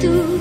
tú.